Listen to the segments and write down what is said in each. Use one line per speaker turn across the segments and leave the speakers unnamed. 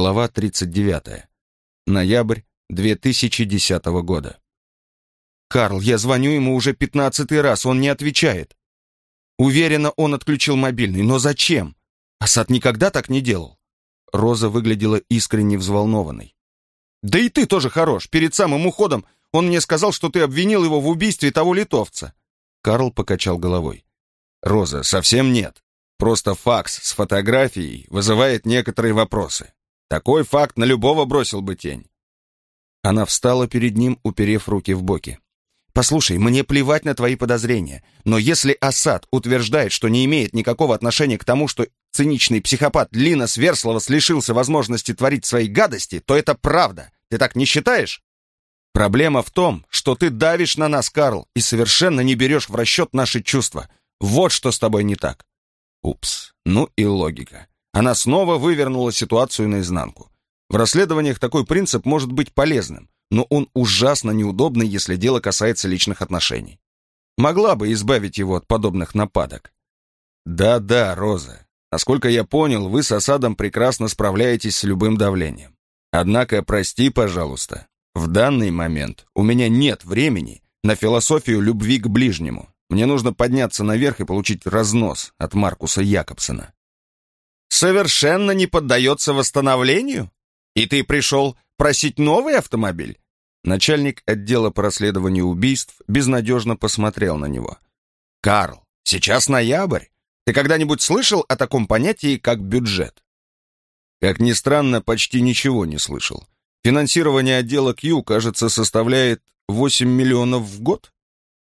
Глава 39. Ноябрь 2010 года.
«Карл, я звоню ему уже пятнадцатый раз, он не отвечает. Уверена, он отключил мобильный, но зачем? Асад никогда так не делал».
Роза выглядела искренне взволнованной.
«Да и ты тоже хорош. Перед самым уходом он мне сказал, что ты обвинил его в убийстве того литовца».
Карл покачал головой. «Роза, совсем нет. Просто факс с фотографией вызывает некоторые вопросы. Такой факт на любого бросил бы тень. Она встала перед ним, уперев руки в боки.
«Послушай, мне плевать на твои подозрения, но если Асад утверждает, что не имеет никакого отношения к тому, что циничный психопат Лина Сверслова лишился возможности творить свои гадости, то это правда. Ты так не считаешь? Проблема в том, что ты давишь на нас, Карл, и совершенно не берешь в расчет наши чувства. Вот что с тобой не так».
Упс, ну и логика. Она снова вывернула ситуацию наизнанку. В расследованиях такой принцип может быть полезным, но он ужасно неудобный, если дело касается личных отношений. Могла бы избавить его от подобных нападок. Да-да, Роза, насколько я понял, вы с осадом прекрасно справляетесь с любым давлением. Однако, прости, пожалуйста, в данный момент у меня нет времени на философию любви к ближнему. Мне нужно подняться наверх и получить разнос от Маркуса Якобсона
совершенно не поддается восстановлению? И ты пришел просить новый автомобиль?»
Начальник отдела по расследованию убийств безнадежно посмотрел на него.
«Карл, сейчас ноябрь. Ты когда-нибудь слышал о таком понятии, как бюджет?»
Как ни странно, почти ничего не слышал. Финансирование отдела Q, кажется, составляет 8 миллионов в год.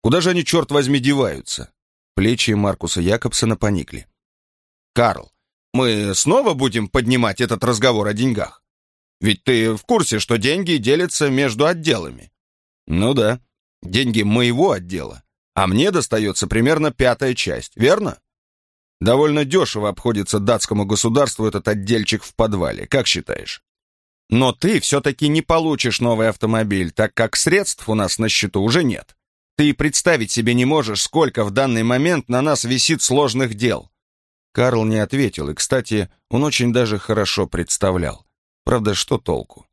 Куда же они, черт возьми, деваются? Плечи Маркуса Якобсона поникли.
«Карл, мы снова будем поднимать этот разговор о деньгах? Ведь ты в курсе, что деньги делятся между отделами.
Ну да, деньги моего отдела, а мне достается примерно пятая часть, верно? Довольно дешево обходится датскому государству этот отдельчик в подвале, как считаешь?
Но ты все-таки не получишь новый автомобиль, так как средств у нас на счету уже нет. Ты представить себе не можешь, сколько в данный момент на нас висит сложных дел.
Карл не ответил, и, кстати, он очень даже хорошо представлял. Правда, что толку?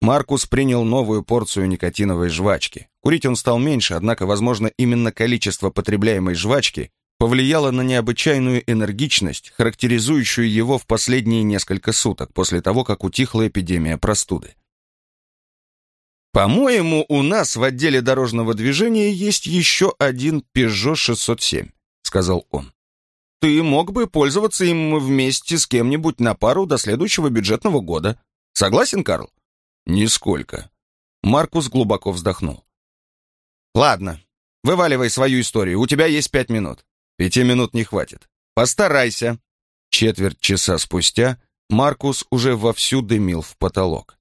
Маркус принял новую порцию никотиновой жвачки. Курить он стал меньше, однако, возможно, именно количество потребляемой жвачки повлияло на необычайную энергичность, характеризующую его в последние несколько суток после того, как утихла эпидемия простуды.
«По-моему, у нас в отделе дорожного движения есть еще один Peugeot 607», — сказал он ты мог бы пользоваться им вместе с кем-нибудь на пару до следующего бюджетного года. Согласен, Карл?
Нисколько. Маркус глубоко вздохнул.
Ладно, вываливай свою историю, у тебя есть пять минут.
Пяти минут не хватит.
Постарайся.
Четверть часа спустя Маркус уже вовсю дымил в потолок.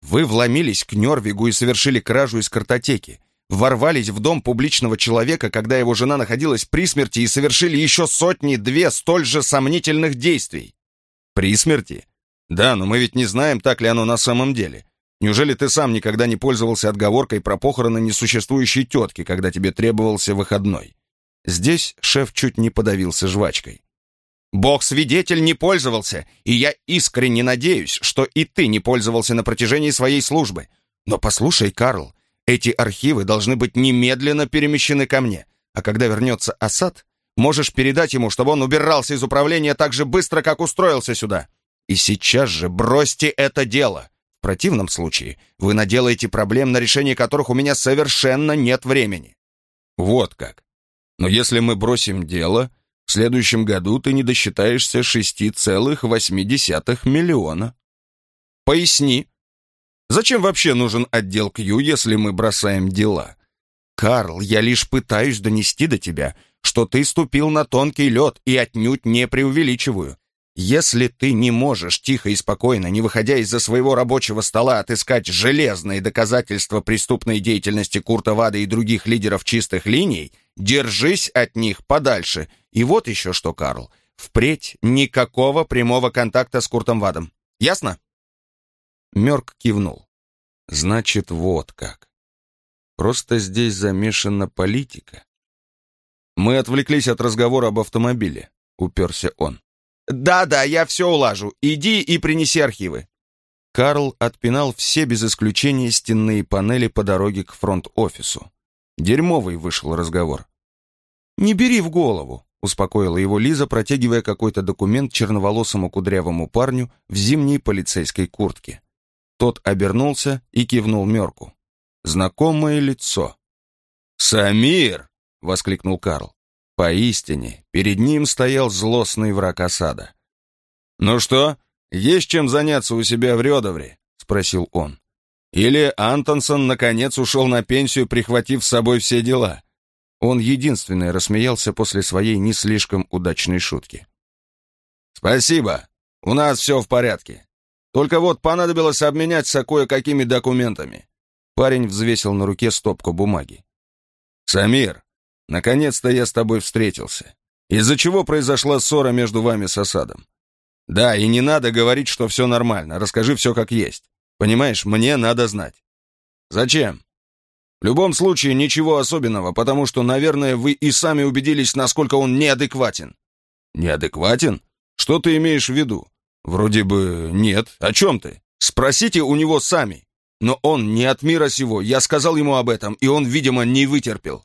Вы вломились к Нервигу и совершили кражу из картотеки ворвались в дом публичного человека, когда его жена находилась при смерти, и совершили еще сотни-две столь же сомнительных действий.
При смерти? Да, но мы ведь не знаем, так ли оно на самом деле. Неужели ты сам никогда не пользовался отговоркой про похороны несуществующей тетки, когда тебе требовался выходной? Здесь шеф чуть не подавился жвачкой.
Бог-свидетель не пользовался, и я искренне надеюсь, что и ты не пользовался на протяжении своей службы. Но послушай, Карл, эти архивы должны быть немедленно перемещены ко мне. А когда вернется Асад, можешь передать ему, чтобы он убирался из управления так же быстро, как устроился сюда. И сейчас же бросьте это дело. В противном случае вы наделаете проблем, на решение которых у меня совершенно нет времени.
Вот как. Но если мы бросим дело, в следующем году ты не досчитаешься 6,8 миллиона.
Поясни,
Зачем вообще нужен отдел Q, если мы бросаем дела?
Карл, я лишь пытаюсь донести до тебя, что ты ступил на тонкий лед и отнюдь не преувеличиваю. Если ты не можешь тихо и спокойно, не выходя из-за своего рабочего стола, отыскать железные доказательства преступной деятельности Курта Вада и других лидеров чистых линий, держись от них подальше. И вот еще что, Карл, впредь никакого прямого контакта с Куртом Вадом. Ясно?
Мёрк кивнул. Значит, вот как. Просто здесь замешана политика. Мы отвлеклись от разговора об автомобиле, уперся он.
Да-да, я все улажу. Иди и принеси архивы.
Карл отпинал все без исключения стенные панели по дороге к фронт-офису. Дерьмовый вышел разговор. «Не бери в голову», — успокоила его Лиза, протягивая какой-то документ черноволосому кудрявому парню в зимней полицейской куртке. Тот обернулся и кивнул Мерку. Знакомое лицо. «Самир!» — воскликнул Карл. Поистине, перед ним стоял злостный враг осада. «Ну что, есть чем заняться у себя в Рёдовре?» — спросил он. «Или Антонсон, наконец, ушел на пенсию, прихватив с собой все дела?» Он единственный рассмеялся после своей не слишком удачной шутки. «Спасибо, у нас все в порядке. Только вот понадобилось обменяться кое-какими документами». Парень взвесил на руке стопку бумаги. «Самир, наконец-то я с тобой встретился. Из-за чего произошла ссора между вами с осадом? Да, и не надо говорить, что все нормально. Расскажи все как есть. Понимаешь, мне надо знать. Зачем? В любом случае, ничего особенного, потому что, наверное, вы и сами убедились, насколько он неадекватен. Неадекватен? Что ты имеешь в виду? Вроде бы нет. О чем ты? Спросите у него сами. Но он не от мира сего. Я сказал ему об этом, и он, видимо, не вытерпел.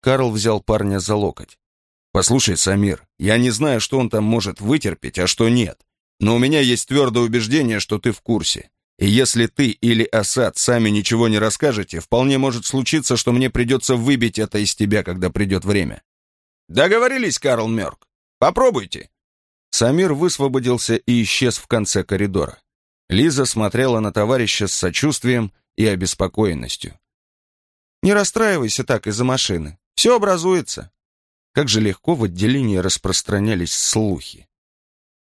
Карл взял парня за локоть. «Послушай, Самир, я не знаю, что он там может вытерпеть, а что нет. Но у меня есть твердое убеждение, что ты в курсе. И если ты или Асад сами ничего не расскажете, вполне может случиться, что мне придется выбить это из тебя, когда придет время». «Договорились, Карл Мёрк. Попробуйте». Самир высвободился и исчез в конце коридора. Лиза смотрела на товарища с сочувствием и обеспокоенностью. «Не расстраивайся так из-за машины. Все образуется. Как же легко в отделении распространялись слухи.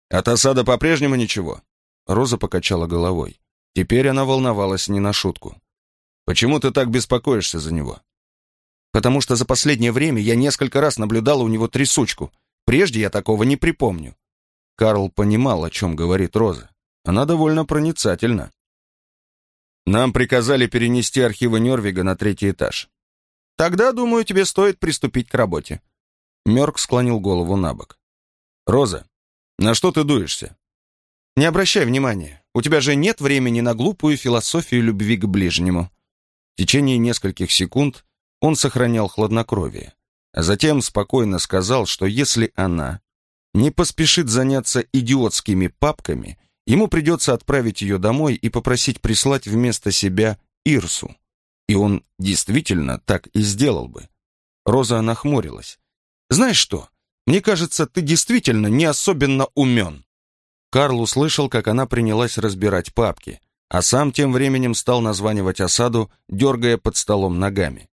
От осада по-прежнему ничего. Роза покачала головой. Теперь она волновалась не на шутку. Почему ты так беспокоишься за него? Потому что за последнее время я несколько раз наблюдала у него трясучку. Прежде я такого не припомню. Карл понимал, о чем говорит Роза. Она довольно проницательна. Нам приказали перенести архивы Нервига на третий этаж. Тогда, думаю, тебе стоит приступить к работе. Мёрк склонил голову на бок. «Роза, на что ты дуешься?» «Не обращай внимания. У тебя же нет времени на глупую философию любви к ближнему». В течение нескольких секунд он сохранял хладнокровие, а затем спокойно сказал, что если она не поспешит заняться идиотскими папками, ему придется отправить ее домой и попросить прислать вместо себя Ирсу. И он действительно так и сделал бы. Роза нахмурилась. Знаешь что, мне кажется, ты действительно не особенно умен». Карл услышал, как она принялась разбирать папки, а сам тем временем стал названивать осаду, дергая под столом ногами.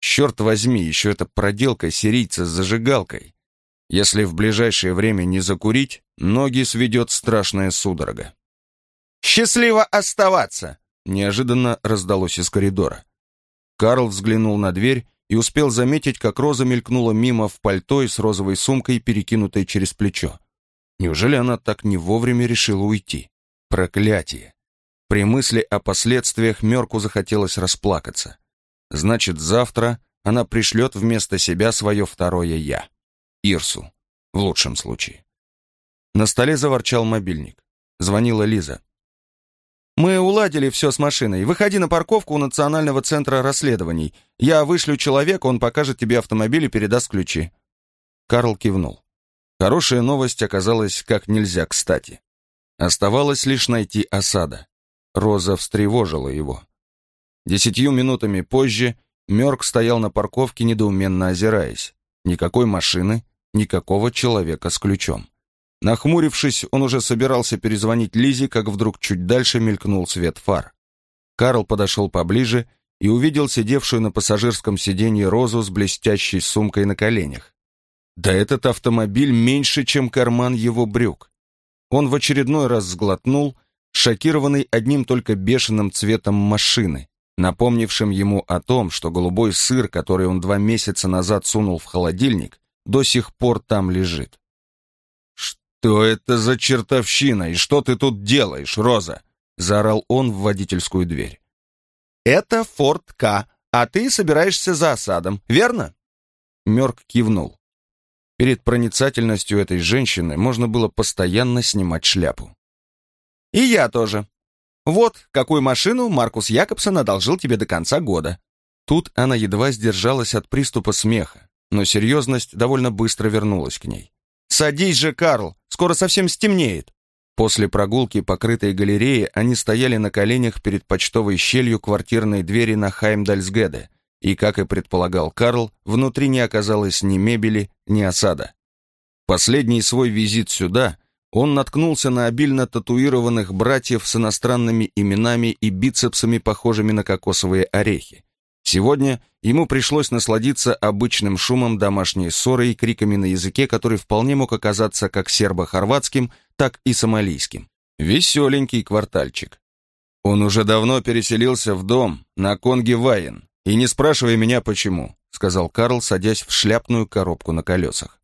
«Черт возьми, еще эта проделка сирийца с зажигалкой. Если в ближайшее время не закурить, ноги сведет страшная судорога».
«Счастливо оставаться!»
неожиданно раздалось из коридора. Карл взглянул на дверь и успел заметить, как Роза мелькнула мимо в пальто и с розовой сумкой, перекинутой через плечо. Неужели она так не вовремя решила уйти? Проклятие! При мысли о последствиях Мерку захотелось расплакаться. Значит, завтра она пришлет вместо себя свое второе «я». Ирсу, в лучшем случае. На столе заворчал мобильник. Звонила Лиза. «Мы уладили все с машиной. Выходи на парковку у Национального центра расследований. Я вышлю человека, он покажет тебе автомобиль и передаст ключи». Карл кивнул. Хорошая новость оказалась как нельзя кстати. Оставалось лишь найти осада. Роза встревожила его. Десятью минутами позже Мёрк стоял на парковке, недоуменно озираясь. Никакой машины, никакого человека с ключом. Нахмурившись, он уже собирался перезвонить Лизе, как вдруг чуть дальше мелькнул свет фар. Карл подошел поближе и увидел сидевшую на пассажирском сиденье Розу с блестящей сумкой на коленях. Да этот автомобиль меньше, чем карман его брюк. Он в очередной раз сглотнул, шокированный одним только бешеным цветом машины, напомнившим ему о том, что голубой сыр, который он два месяца назад сунул в холодильник, до сих пор там лежит. «Что это за чертовщина? И что ты тут делаешь, Роза?» — заорал он в водительскую дверь.
«Это Форд К, а ты собираешься за осадом, верно?»
Мёрк кивнул. Перед проницательностью этой женщины можно было постоянно снимать шляпу.
«И я тоже. Вот, какую машину Маркус Якобсон одолжил тебе до конца года».
Тут она едва сдержалась от приступа смеха, но серьезность довольно быстро вернулась к ней.
«Садись же, Карл, скоро совсем стемнеет».
После прогулки по крытой галерее они стояли на коленях перед почтовой щелью квартирной двери на Хаймдальсгеде, и, как и предполагал Карл, внутри не оказалось ни мебели, ни осада. Последний свой визит сюда он наткнулся на обильно татуированных братьев с иностранными именами и бицепсами, похожими на кокосовые орехи. Сегодня ему пришлось насладиться обычным шумом домашней ссоры и криками на языке, который вполне мог оказаться как сербо-хорватским, так и сомалийским. Веселенький квартальчик. Он уже давно переселился в дом на Конге Вайен, и не спрашивай меня почему, сказал Карл, садясь в шляпную коробку на колесах.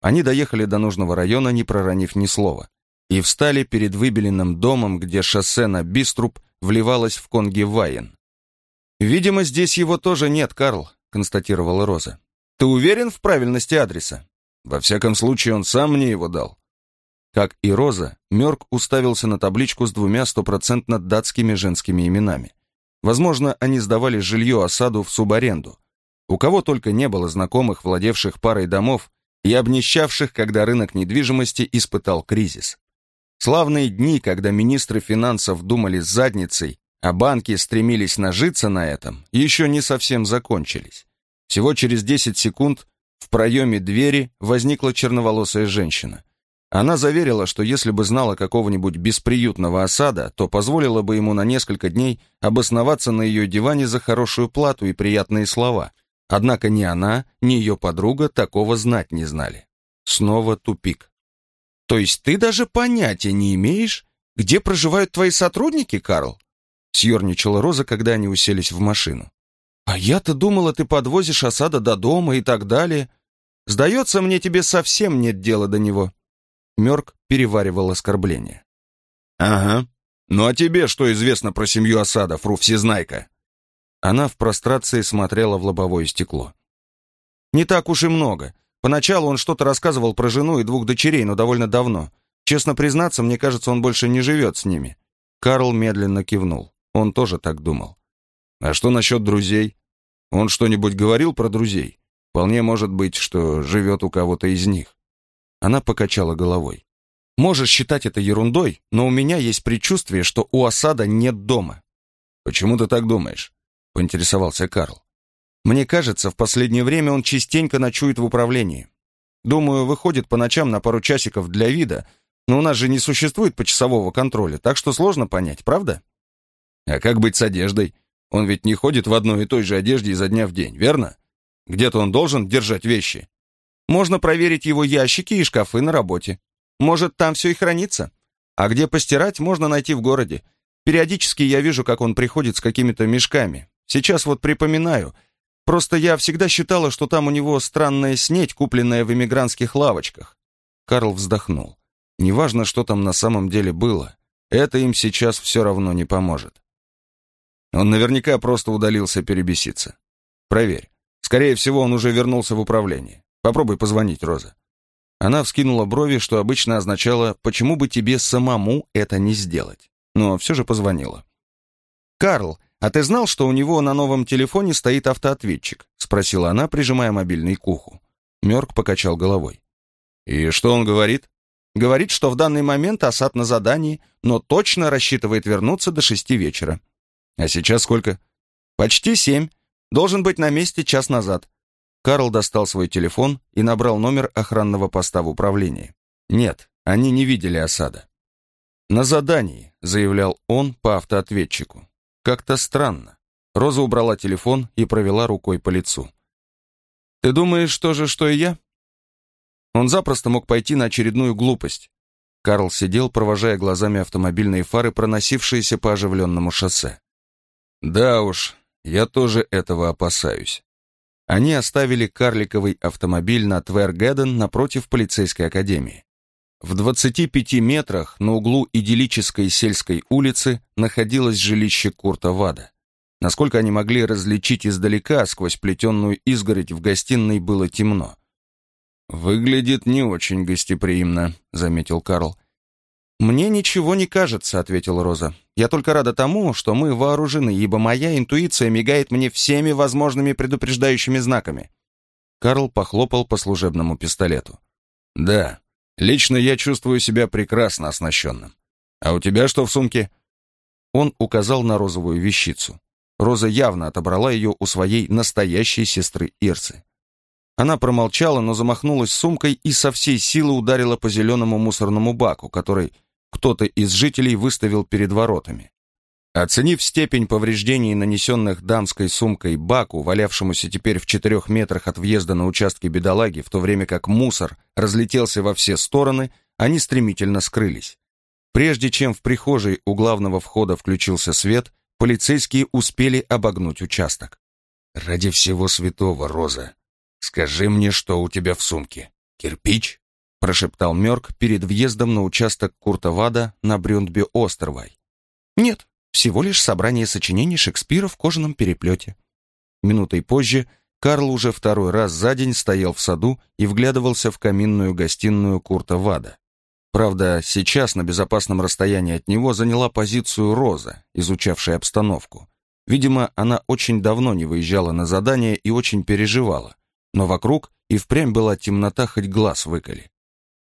Они доехали до нужного района, не проронив ни слова, и встали перед выбеленным домом, где шоссе на Биструб вливалось в Конге Вайен. «Видимо, здесь его тоже нет, Карл», — констатировала Роза. «Ты уверен в правильности адреса?» «Во всяком случае, он сам мне его дал». Как и Роза, Мёрк уставился на табличку с двумя стопроцентно датскими женскими именами. Возможно, они сдавали жилье осаду в субаренду. У кого только не было знакомых, владевших парой домов и обнищавших, когда рынок недвижимости испытал кризис. Славные дни, когда министры финансов думали с задницей а банки стремились нажиться на этом, еще не совсем закончились. Всего через 10 секунд в проеме двери возникла черноволосая женщина. Она заверила, что если бы знала какого-нибудь бесприютного осада, то позволила бы ему на несколько дней обосноваться на ее диване за хорошую плату и приятные слова. Однако ни она, ни ее подруга такого знать не знали. Снова тупик. «То есть ты даже понятия не имеешь, где проживают твои сотрудники, Карл?» Съерничала Роза, когда они уселись в машину. «А я-то думала, ты подвозишь осада до дома и так далее. Сдается мне, тебе совсем нет дела до него». Мёрк переваривал оскорбление.
«Ага. Ну а тебе что известно про семью осада, Фру Всезнайка?»
Она в прострации смотрела в лобовое стекло. «Не так уж и много. Поначалу он что-то рассказывал про жену и двух дочерей, но довольно давно. Честно признаться, мне кажется, он больше не живет с ними». Карл медленно кивнул. Он тоже так думал. А что насчет друзей? Он что-нибудь говорил про друзей? Вполне может быть, что живет у кого-то из них. Она покачала головой. Можешь считать это ерундой, но у меня есть предчувствие, что у осада нет дома. Почему ты так думаешь? Поинтересовался Карл. Мне кажется, в последнее время он частенько ночует в управлении. Думаю, выходит по ночам на пару часиков для вида, но у нас же не существует почасового контроля, так что сложно понять, правда? А как быть с одеждой? Он ведь не ходит в одной и той же одежде изо дня в день, верно? Где-то он должен держать вещи. Можно проверить его ящики и шкафы на работе. Может, там все и хранится. А где постирать, можно найти в городе. Периодически я вижу, как он приходит с какими-то мешками. Сейчас вот припоминаю. Просто я всегда считала, что там у него странная снеть, купленная в эмигрантских лавочках. Карл вздохнул. Неважно, что там на самом деле было. Это им сейчас все равно не поможет. Он наверняка просто удалился перебеситься. Проверь. Скорее всего, он уже вернулся в управление. Попробуй позвонить, Роза. Она вскинула брови, что обычно означало «почему бы тебе самому это не сделать?» Но все же позвонила. «Карл, а ты знал, что у него на новом телефоне стоит автоответчик?» спросила она, прижимая мобильный к уху. Мёрк покачал головой. «И что он говорит?» «Говорит, что в данный момент Асад на задании, но точно рассчитывает вернуться до шести вечера. А сейчас сколько? Почти семь. Должен быть на месте час назад. Карл достал свой телефон и набрал номер охранного поста в управлении. Нет, они не видели осада. «На задании», — заявлял он по автоответчику. «Как-то странно». Роза убрала телефон и провела рукой по лицу. «Ты думаешь то же, что и я?» Он запросто мог пойти на очередную глупость. Карл сидел, провожая глазами автомобильные фары, проносившиеся по оживленному шоссе. Да уж, я тоже этого опасаюсь. Они оставили карликовый автомобиль на Твергеден напротив полицейской академии. В 25 метрах на углу идиллической сельской улицы находилось жилище Курта Вада. Насколько они могли различить издалека, сквозь плетенную изгородь в гостиной было темно. «Выглядит не очень гостеприимно», — заметил Карл. «Мне ничего не кажется», — ответила Роза. «Я только рада тому, что мы вооружены, ибо моя интуиция мигает мне всеми возможными предупреждающими знаками». Карл похлопал по служебному пистолету.
«Да, лично я чувствую себя прекрасно оснащенным. А у тебя что в сумке?»
Он указал на розовую вещицу. Роза явно отобрала ее у своей настоящей сестры Ирсы. Она промолчала, но замахнулась сумкой и со всей силы ударила по зеленому мусорному баку, который кто-то из жителей выставил перед воротами. Оценив степень повреждений, нанесенных дамской сумкой баку, валявшемуся теперь в четырех метрах от въезда на участке бедолаги, в то время как мусор разлетелся во все стороны, они стремительно скрылись. Прежде чем в прихожей у главного входа включился свет, полицейские успели обогнуть участок.
«Ради всего святого, Роза, скажи мне, что у тебя в сумке? Кирпич?»
Прошептал Мёрк перед въездом на участок Куртовада на Брюндбе-Остервай. «Нет, всего лишь собрание сочинений Шекспира в кожаном переплете». Минутой позже Карл уже второй раз за день стоял в саду и вглядывался в каминную гостиную Курта Вада. Правда, сейчас на безопасном расстоянии от него заняла позицию Роза, изучавшая обстановку. Видимо, она очень давно не выезжала на задание и очень переживала, но вокруг и впрямь была темнота, хоть глаз выколи.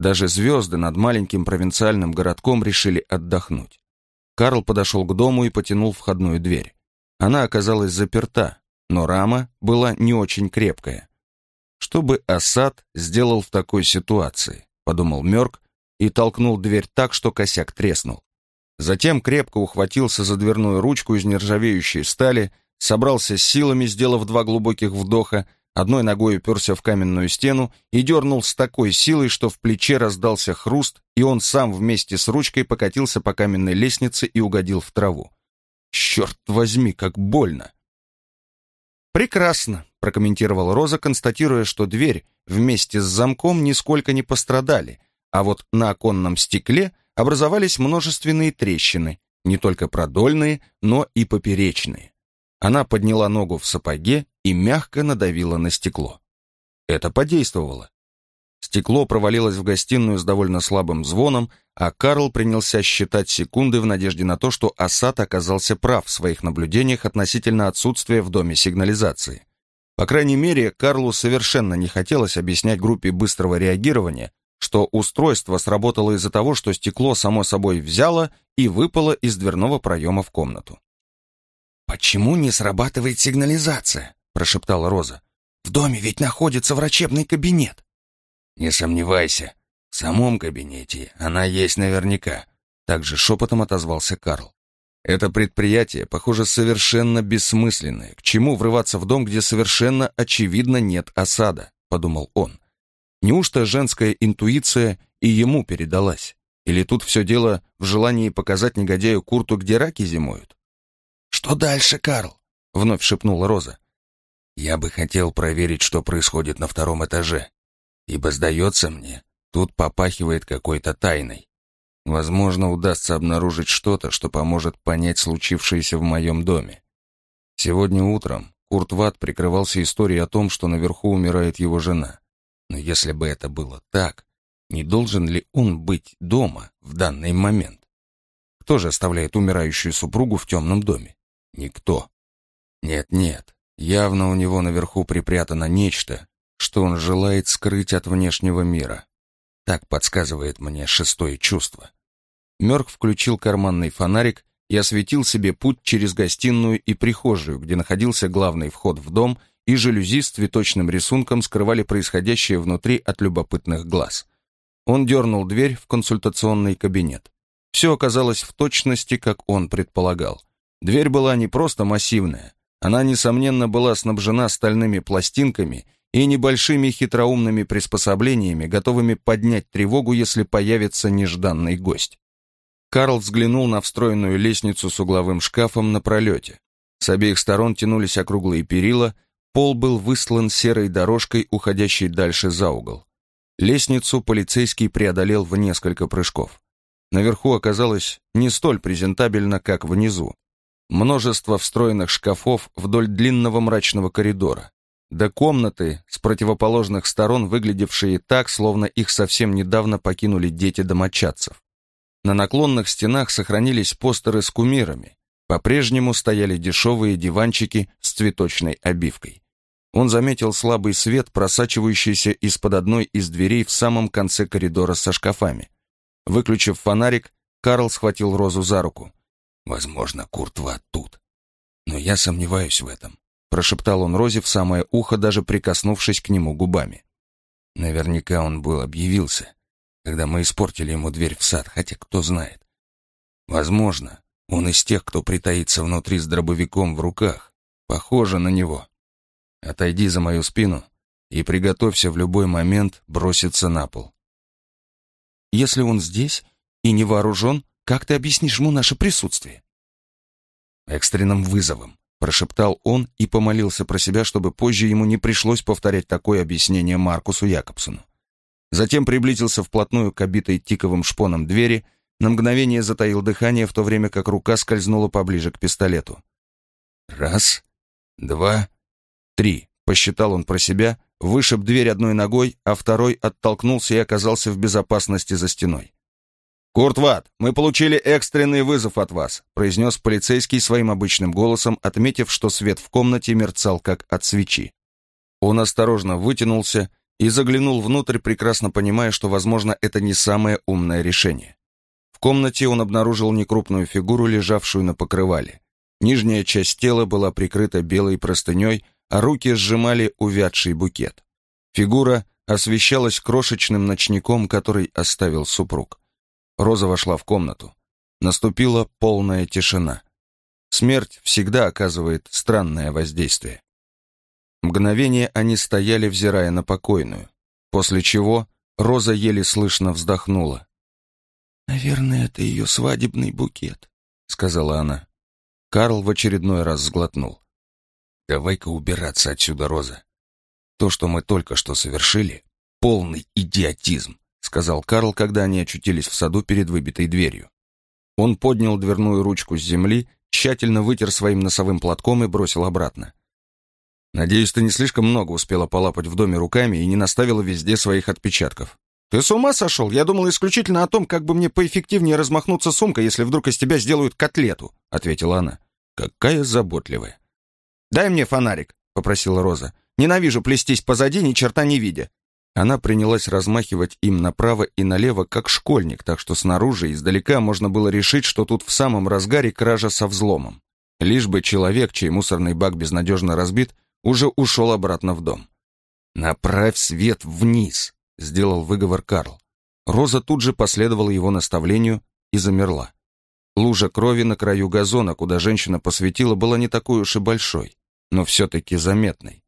Даже звезды над маленьким провинциальным городком решили отдохнуть. Карл подошел к дому и потянул входную дверь. Она оказалась заперта, но рама была не очень крепкая. «Что бы Асад сделал в такой ситуации?» — подумал Мёрк, и толкнул дверь так, что косяк треснул. Затем крепко ухватился за дверную ручку из нержавеющей стали, собрался с силами, сделав два глубоких вдоха, одной ногой уперся в каменную стену и дернул с такой силой, что в плече раздался хруст, и он сам вместе с ручкой покатился по каменной лестнице и угодил в траву. «Черт возьми, как больно!» «Прекрасно», — прокомментировала Роза, констатируя, что дверь вместе с замком нисколько не пострадали — а вот на оконном стекле образовались множественные трещины, не только продольные, но и поперечные. Она подняла ногу в сапоге и мягко надавила на стекло. Это подействовало. Стекло провалилось в гостиную с довольно слабым звоном, а Карл принялся считать секунды в надежде на то, что Асад оказался прав в своих наблюдениях относительно отсутствия в доме сигнализации. По крайней мере, Карлу совершенно не хотелось объяснять группе быстрого реагирования, что устройство сработало из-за того, что стекло само собой взяло и выпало из дверного проема в комнату.
«Почему не срабатывает сигнализация?» – прошептала Роза. «В доме ведь находится врачебный кабинет». «Не сомневайся, в самом кабинете она есть наверняка», – также шепотом отозвался Карл.
Это предприятие, похоже, совершенно бессмысленное. К чему врываться в дом, где совершенно очевидно нет осада, подумал он. Неужто женская интуиция и ему передалась? Или тут все дело в желании показать негодяю Курту, где раки зимуют?
«Что дальше, Карл?» — вновь шепнула Роза. «Я бы хотел проверить, что происходит на втором этаже, ибо, сдается мне, тут попахивает какой-то тайной. Возможно, удастся обнаружить что-то, что поможет понять случившееся в моем доме. Сегодня утром Курт Ватт прикрывался историей о том, что наверху умирает его жена. Но если бы это было так, не должен ли он быть дома в данный момент? Кто же оставляет умирающую супругу в темном доме? Никто. Нет-нет, явно у него наверху припрятано нечто, что он желает скрыть от внешнего мира. Так подсказывает мне шестое чувство. Мёрк включил карманный фонарик и осветил себе путь через гостиную и прихожую, где находился главный вход в дом – и жалюзи с цветочным рисунком скрывали происходящее внутри от любопытных глаз. Он дернул дверь в консультационный кабинет. Все оказалось в точности, как он предполагал. Дверь была не просто массивная, она, несомненно, была снабжена стальными пластинками и небольшими хитроумными приспособлениями, готовыми поднять тревогу, если появится нежданный гость. Карл взглянул на встроенную лестницу с угловым шкафом на пролете. С обеих сторон тянулись округлые перила, Пол был выслан серой дорожкой, уходящей дальше за угол. Лестницу полицейский преодолел в несколько прыжков. Наверху оказалось не столь презентабельно, как внизу. Множество встроенных шкафов вдоль длинного мрачного коридора. До комнаты, с противоположных сторон выглядевшие так, словно их совсем недавно покинули дети домочадцев.
На наклонных стенах сохранились постеры с кумирами. По-прежнему стояли дешевые диванчики с цветочной обивкой. Он заметил слабый свет, просачивающийся из-под одной из дверей в самом конце коридора со шкафами. Выключив фонарик, Карл схватил Розу за руку. «Возможно, Куртва тут. Но я сомневаюсь в этом», — прошептал он Розе в самое ухо, даже прикоснувшись к нему губами. Наверняка он был объявился, когда мы испортили ему дверь в сад, хотя кто знает. Возможно, он из тех, кто притаится внутри с дробовиком в руках. Похоже на него. Отойди за мою спину и приготовься в любой момент броситься на пол. Если он здесь и не вооружен, как ты объяснишь ему наше присутствие? Экстренным вызовом, прошептал он и помолился про себя, чтобы позже ему не пришлось повторять такое объяснение Маркусу Якобсону. Затем приблизился вплотную к обитой тиковым шпоном двери, на мгновение затаил дыхание, в то время как рука скользнула поближе к пистолету. «Раз, два, три», — посчитал он про себя, вышиб дверь одной ногой, а второй оттолкнулся и оказался в безопасности за стеной.
«Курт мы получили экстренный вызов от вас», произнес полицейский своим обычным голосом, отметив, что свет в комнате мерцал, как от свечи. Он осторожно вытянулся и заглянул внутрь, прекрасно понимая, что, возможно, это не самое умное решение. В комнате он обнаружил некрупную фигуру, лежавшую на покрывале. Нижняя часть тела была прикрыта белой простыней, а руки сжимали увядший букет. Фигура освещалась крошечным ночником, который оставил супруг. Роза вошла в комнату. Наступила полная тишина. Смерть всегда оказывает странное воздействие. Мгновение они стояли, взирая на покойную, после чего Роза еле слышно вздохнула. «Наверное, это ее свадебный букет», — сказала она. Карл в очередной раз сглотнул. «Давай-ка убираться отсюда, Роза. То, что мы только что совершили, полный идиотизм сказал Карл, когда они очутились в саду перед выбитой дверью. Он поднял дверную ручку с земли, тщательно вытер своим носовым платком и бросил обратно. «Надеюсь, ты не слишком много успела полапать в доме руками и не наставила везде своих отпечатков». «Ты с ума сошел? Я думал исключительно о том, как бы мне поэффективнее размахнуться сумкой, если вдруг из тебя сделают котлету», — ответила она. «Какая заботливая». «Дай мне фонарик», — попросила Роза. «Ненавижу плестись позади, ни черта не видя». Она принялась размахивать им направо и налево, как школьник, так что снаружи, издалека, можно было решить, что тут в самом разгаре кража со взломом. Лишь бы человек, чей мусорный бак безнадежно разбит, уже ушел обратно в дом. «Направь свет вниз», — сделал выговор Карл. Роза тут же последовала его наставлению и замерла. Лужа крови на краю газона, куда женщина посветила, была не такой уж и большой, но все-таки заметной.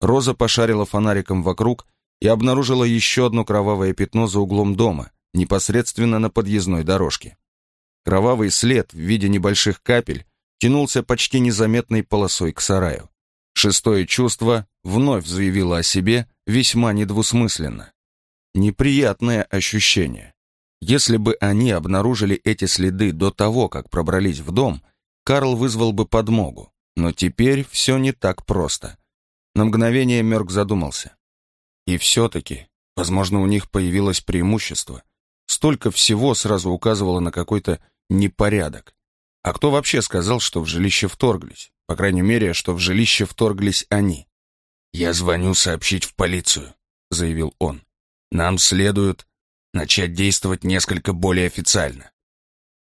Роза пошарила фонариком вокруг, и обнаружила еще одно кровавое пятно за углом дома, непосредственно на подъездной дорожке. Кровавый след в виде небольших капель тянулся почти незаметной полосой к сараю. Шестое чувство вновь заявило о себе весьма недвусмысленно. Неприятное ощущение. Если бы они обнаружили эти следы до того, как пробрались в дом, Карл вызвал бы подмогу. Но теперь все не так просто. На мгновение Мерк задумался. И все-таки, возможно, у них появилось преимущество. Столько всего сразу указывало на какой-то непорядок. А кто вообще сказал, что в жилище вторглись? По крайней мере, что в жилище вторглись они. «Я звоню сообщить в полицию», — заявил он. «Нам следует начать действовать несколько более официально».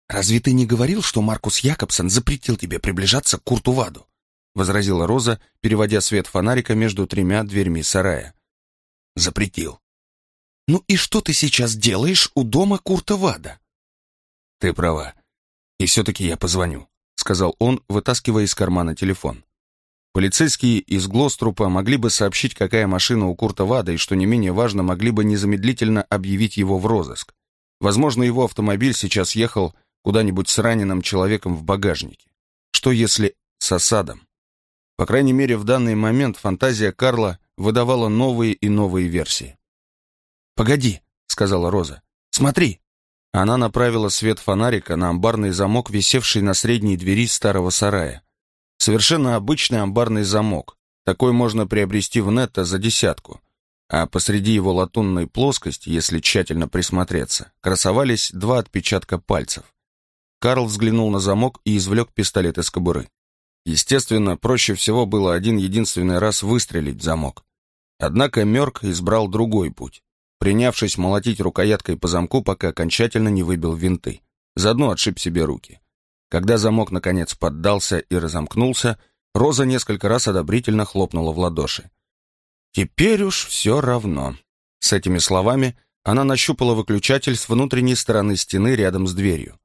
«Разве ты не говорил, что Маркус Якобсон запретил тебе приближаться к Курту Ваду?» — возразила Роза, переводя свет фонарика между тремя дверьми сарая запретил. «Ну и что ты сейчас делаешь у дома Курта Вада?» «Ты права. И все-таки я позвоню», — сказал он, вытаскивая из кармана телефон. Полицейские из Глострупа могли бы сообщить, какая машина у Курта Вада, и, что не менее важно, могли бы незамедлительно объявить его в розыск. Возможно, его автомобиль сейчас ехал куда-нибудь с раненым человеком в багажнике. Что если с осадом? По крайней мере, в данный момент фантазия Карла выдавала новые и новые версии. «Погоди», — сказала Роза, — «смотри». Она направила свет фонарика на амбарный замок, висевший на средней двери старого сарая. Совершенно обычный амбарный замок. Такой можно приобрести в Нетто за десятку.
а посреди его латунной плоскости, если тщательно присмотреться, красовались два отпечатка пальцев. Карл взглянул на замок и извлек пистолет из кобуры. Естественно, проще всего было один единственный раз выстрелить в замок. Однако Мёрк избрал другой путь, принявшись молотить рукояткой по замку, пока окончательно не выбил винты. Заодно отшиб себе руки. Когда замок наконец поддался и разомкнулся, Роза несколько раз одобрительно хлопнула в ладоши. «Теперь уж все равно». С этими словами она нащупала выключатель с внутренней стороны стены рядом с дверью.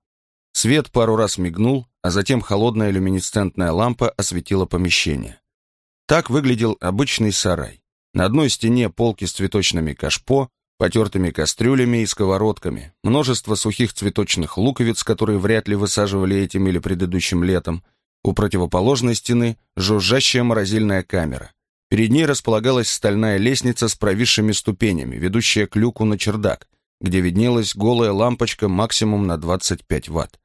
Свет пару раз мигнул, а затем холодная люминесцентная лампа осветила помещение. Так выглядел обычный сарай. На одной стене полки с цветочными кашпо, потертыми кастрюлями и сковородками, множество сухих цветочных луковиц, которые вряд ли высаживали этим или предыдущим летом. У противоположной стены жужжащая морозильная камера. Перед ней располагалась стальная лестница с провисшими ступенями, ведущая к люку на чердак, где виднелась голая лампочка максимум на 25 ватт.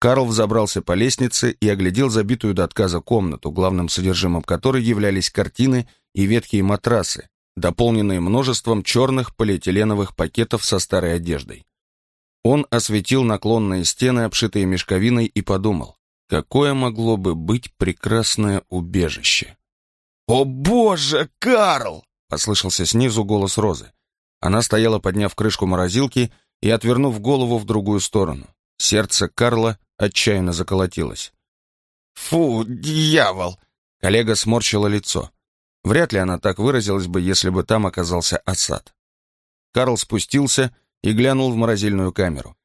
Карл взобрался по лестнице и оглядел забитую до отказа комнату, главным содержимым которой являлись картины и ветхие матрасы, дополненные множеством черных полиэтиленовых пакетов со старой одеждой. Он осветил наклонные стены, обшитые мешковиной, и подумал, какое могло бы быть прекрасное убежище. «О боже, Карл!» — послышался снизу голос Розы. Она стояла, подняв крышку морозилки и отвернув голову в другую сторону. Сердце Карла отчаянно заколотилось. «Фу, дьявол!» Коллега сморщила лицо. Вряд ли она так выразилась бы, если бы там оказался осад. Карл спустился и глянул в морозильную камеру.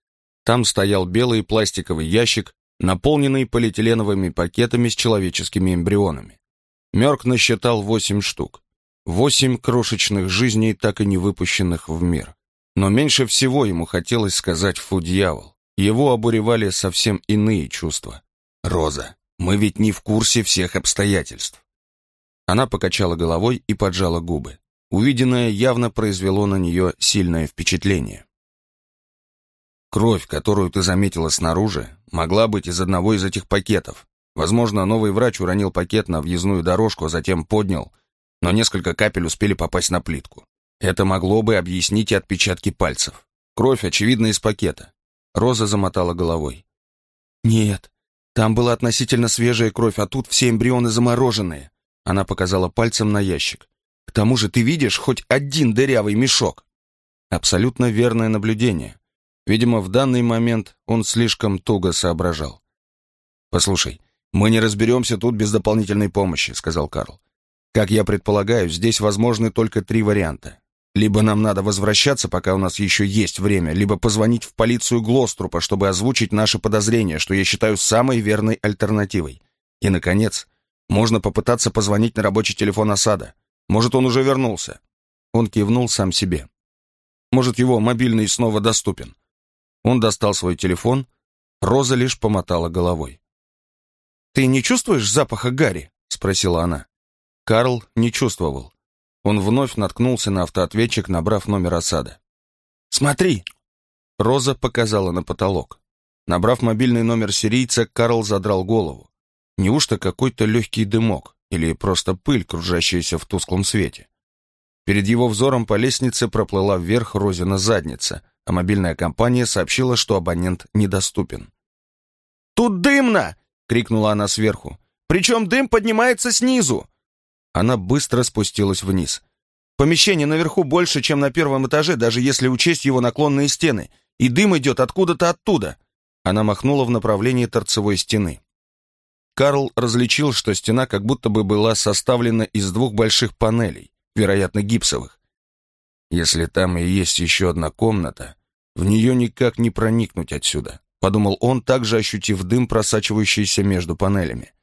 Там стоял белый пластиковый ящик, наполненный полиэтиленовыми пакетами с человеческими эмбрионами. Мёрк насчитал восемь штук. Восемь крошечных жизней, так и не выпущенных в мир. Но меньше всего ему хотелось сказать «фу, дьявол». Его обуревали совсем иные чувства. «Роза, мы ведь не в курсе всех обстоятельств». Она покачала головой и поджала губы. Увиденное явно произвело на нее сильное впечатление. Кровь, которую ты заметила снаружи, могла быть из одного из этих пакетов. Возможно, новый врач уронил пакет на въездную дорожку, а затем поднял, но несколько капель успели попасть на плитку. Это могло бы объяснить и отпечатки пальцев. Кровь, очевидно, из пакета. Роза замотала головой. «Нет, там была относительно свежая кровь, а тут все эмбрионы замороженные». Она показала пальцем на ящик. «К тому же ты видишь хоть один дырявый мешок?» Абсолютно верное наблюдение. Видимо, в данный момент он слишком туго соображал. «Послушай, мы не разберемся тут без дополнительной помощи», — сказал Карл. «Как я предполагаю, здесь возможны только три варианта. Либо нам надо возвращаться, пока у нас еще есть время, либо позвонить в полицию Глострупа, чтобы озвучить наши подозрения, что я считаю самой верной альтернативой. И, наконец, можно попытаться позвонить на рабочий телефон осада. Может, он уже вернулся. Он кивнул сам себе. Может, его мобильный снова доступен. Он достал свой телефон. Роза лишь помотала головой. «Ты не чувствуешь запаха Гарри?» — спросила она. Карл не чувствовал. Он вновь наткнулся на автоответчик, набрав номер осада. «Смотри!» Роза показала на потолок. Набрав мобильный номер сирийца, Карл задрал голову. Неужто какой-то легкий дымок или просто пыль, кружащаяся в тусклом свете? Перед его взором по лестнице проплыла вверх Розина задница, а мобильная компания сообщила, что абонент недоступен. «Тут дымно!» — крикнула она сверху. «Причем дым поднимается снизу!» Она быстро спустилась вниз. Помещение наверху больше, чем на первом этаже, даже если учесть его наклонные стены, и дым идет откуда-то оттуда. Она махнула в направлении торцевой стены. Карл различил, что стена как будто бы была составлена из двух больших панелей, вероятно, гипсовых. Если там и есть еще одна комната, в нее никак не проникнуть отсюда, подумал он, также ощутив дым, просачивающийся между панелями.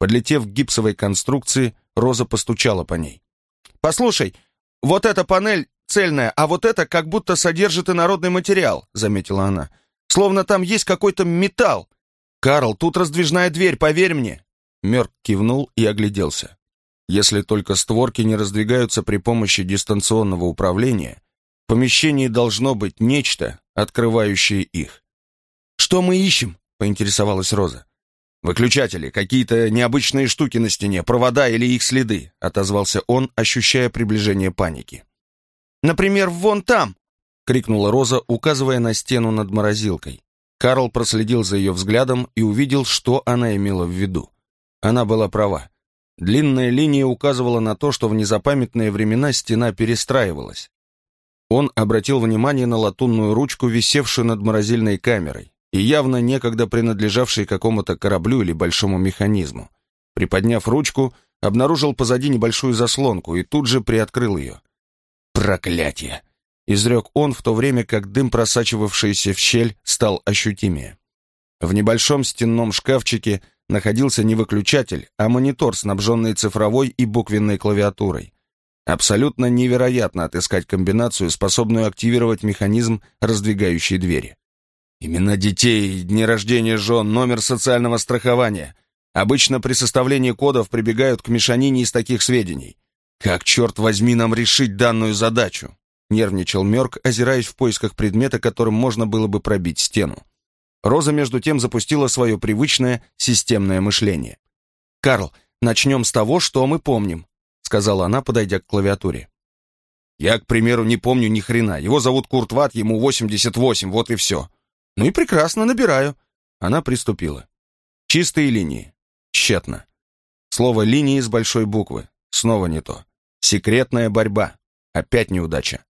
Подлетев к гипсовой конструкции, Роза постучала по ней. «Послушай, вот эта панель цельная, а вот эта как будто содержит инородный материал», заметила она. «Словно там есть какой-то металл. Карл, тут раздвижная дверь, поверь мне». Мёрк кивнул и огляделся. Если только створки не раздвигаются при помощи дистанционного управления, в помещении должно быть нечто, открывающее их. «Что мы ищем?» — поинтересовалась Роза. «Выключатели, какие-то необычные штуки на стене, провода или их следы», — отозвался он, ощущая приближение паники.
Например, вон там!»
— крикнула Роза, указывая на стену над морозилкой. Карл проследил за ее взглядом и увидел, что она имела в виду. Она была права. Длинная линия указывала на то, что в незапамятные времена стена перестраивалась. Он обратил внимание на латунную ручку, висевшую над морозильной камерой, и явно некогда принадлежавшей какому-то кораблю или большому механизму. Приподняв ручку, обнаружил позади небольшую заслонку и тут же приоткрыл ее. «Проклятие!» — изрек он, в то время как дым, просачивавшийся в щель, стал ощутимее. В небольшом стенном шкафчике находился не выключатель, а монитор, снабженный цифровой и буквенной клавиатурой. Абсолютно невероятно отыскать комбинацию, способную активировать механизм, раздвигающий двери. Имена детей, дни рождения жен, номер социального страхования. Обычно при составлении кодов прибегают к мешанине из таких сведений. Как, черт возьми, нам решить данную задачу? Нервничал Мёрк, озираясь в поисках предмета, которым можно было бы пробить стену. Роза, между тем, запустила свое привычное системное мышление. «Карл, начнем с того, что мы помним», сказала она, подойдя к клавиатуре. «Я, к примеру, не помню ни хрена. Его зовут Курт Ватт, ему 88, вот и все». «Ну и прекрасно, набираю». Она приступила. Чистые линии. Тщетно. Слово «линии» с большой буквы. Снова не то. Секретная борьба. Опять неудача.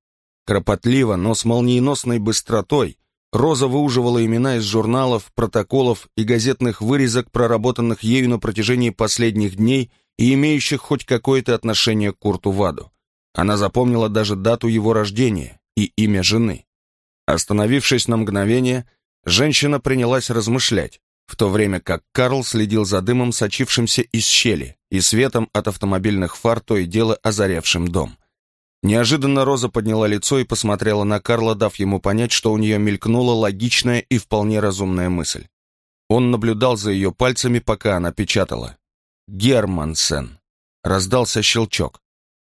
Кропотливо, но с молниеносной быстротой Роза выуживала имена из журналов, протоколов и газетных вырезок, проработанных ею на протяжении последних дней и имеющих хоть какое-то отношение к Курту Ваду. Она запомнила даже дату его рождения и имя жены. Остановившись на мгновение, женщина принялась размышлять, в то время как Карл следил за дымом, сочившимся из щели, и светом от автомобильных фар, то и дело озарявшим дом. Неожиданно Роза подняла лицо и посмотрела на Карла, дав ему понять, что у нее мелькнула логичная и вполне разумная мысль. Он наблюдал за ее пальцами, пока она печатала. Германсен. Раздался щелчок.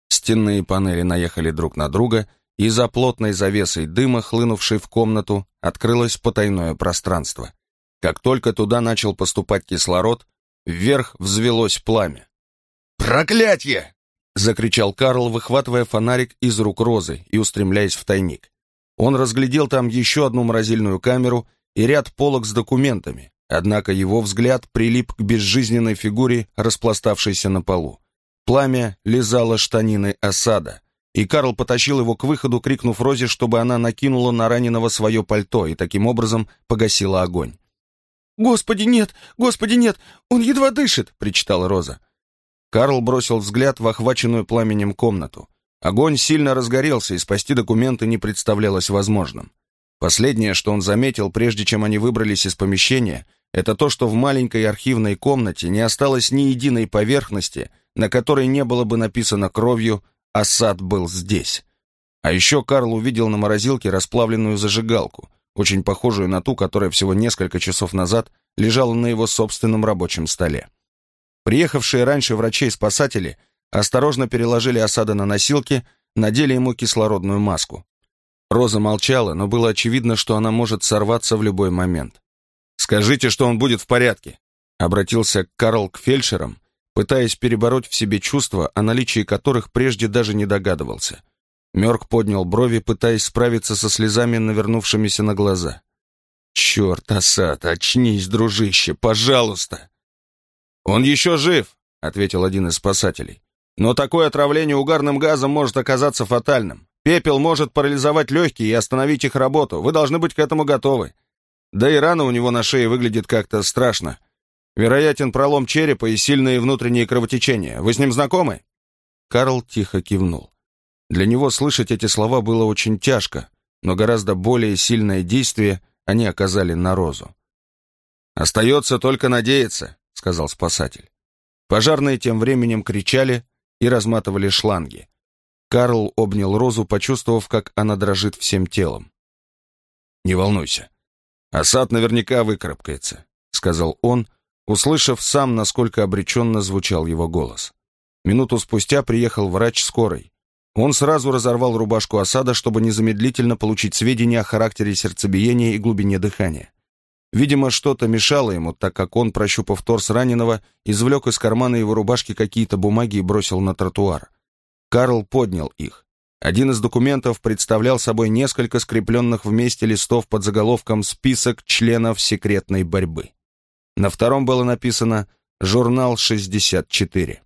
Стенные панели наехали друг на друга, и за плотной завесой дыма, хлынувшей в комнату, открылось потайное пространство. Как только туда начал поступать кислород, вверх взвелось пламя. «Проклятье!» Закричал Карл, выхватывая фонарик из рук Розы и устремляясь в тайник. Он разглядел там еще одну морозильную камеру и ряд полок с документами, однако его взгляд прилип к безжизненной фигуре, распластавшейся на полу. Пламя лизало штанины осада, и Карл потащил его к выходу, крикнув Розе, чтобы она накинула на раненого свое пальто и таким образом погасила огонь. «Господи, нет! Господи, нет! Он едва дышит!» — причитала Роза. Карл бросил взгляд в охваченную пламенем комнату. Огонь сильно разгорелся, и спасти документы не представлялось возможным. Последнее, что он заметил, прежде чем они выбрались из помещения, это то, что в маленькой архивной комнате не осталось ни единой поверхности, на которой не было бы написано кровью «Асад был здесь». А еще Карл увидел на морозилке расплавленную зажигалку, очень похожую на ту, которая всего несколько часов назад лежала на его собственном рабочем столе. Приехавшие раньше врачи-спасатели осторожно переложили осада на носилки, надели ему кислородную маску. Роза молчала, но было очевидно, что она может сорваться в любой момент. «Скажите, что он будет в порядке», — обратился Карл к фельдшерам, пытаясь перебороть в себе чувства, о наличии которых прежде даже не догадывался. Мёрк поднял брови, пытаясь справиться со слезами, навернувшимися на глаза. «Черт, Асад, очнись, дружище, пожалуйста!» «Он еще жив», — ответил один из спасателей. «Но такое отравление угарным газом может оказаться фатальным. Пепел может парализовать легкие и остановить их работу. Вы должны быть к этому готовы. Да и рана у него на шее выглядит как-то страшно. Вероятен пролом черепа и сильные внутренние кровотечения. Вы с ним знакомы?» Карл тихо кивнул. Для него слышать эти слова было очень тяжко, но гораздо более сильное действие они оказали на Розу. «Остается только надеяться сказал спасатель. Пожарные тем временем кричали и разматывали шланги. Карл обнял Розу, почувствовав, как она дрожит всем телом. «Не волнуйся. Осад наверняка выкарабкается», — сказал он, услышав сам, насколько обреченно звучал его голос. Минуту спустя приехал врач скорой. Он сразу разорвал рубашку осада, чтобы незамедлительно получить сведения о характере сердцебиения и глубине дыхания. Видимо, что-то мешало ему, так как он, прощупав торс раненого, извлек из кармана его рубашки какие-то бумаги и бросил на тротуар. Карл поднял их. Один из документов представлял собой несколько скрепленных вместе листов под заголовком «Список членов секретной борьбы». На втором было написано «Журнал 64».